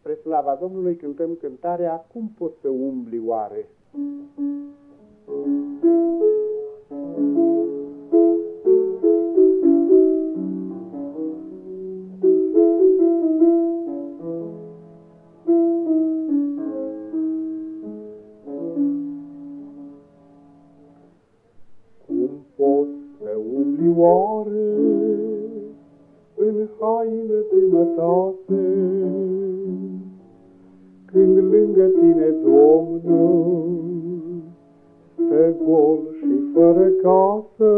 Spre slava Domnului cântăm cântarea Cum poți să umbli oare? Cum poți să umbli oare în haină primătate, când lângă tine Domnul stă gol și fără casă.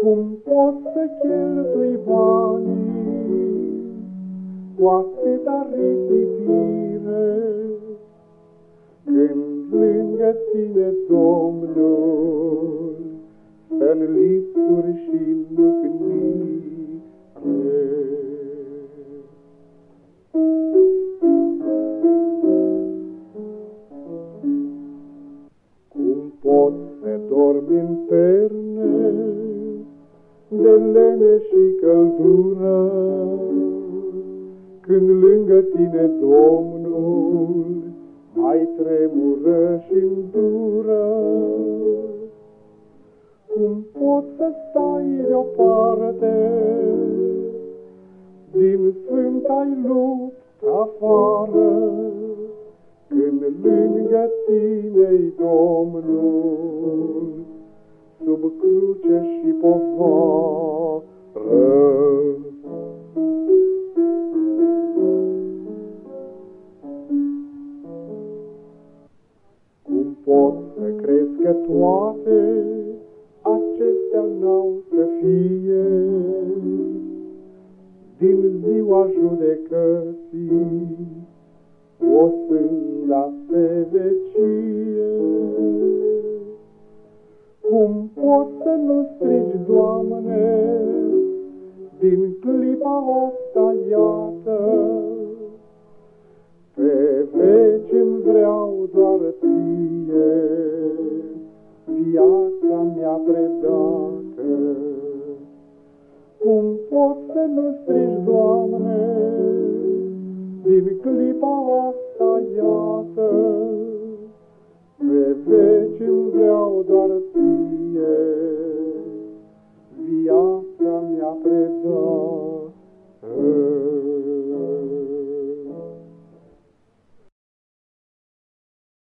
Cum poți să cheltui banii cu atâta risipire, când lângă tine Domnul perne de lene și căldură, când lângă tine Domnul mai tremură și îndură? Cum pot să stai deoparte din sfânta-i luptă afară, când lângă tine-i Domnul, sub cruce și povară? Cum pot să crezi că toate acestea n-au să fie din ziua judecății o sânda pe vecie. Cum pot să nu strigi, Doamne, din clipa asta, iată, pe veci îmi vreau doar ție, viața mea predată. Cum pot să nu strigi, Doamne, din clipa asta, iată, pe veci îmi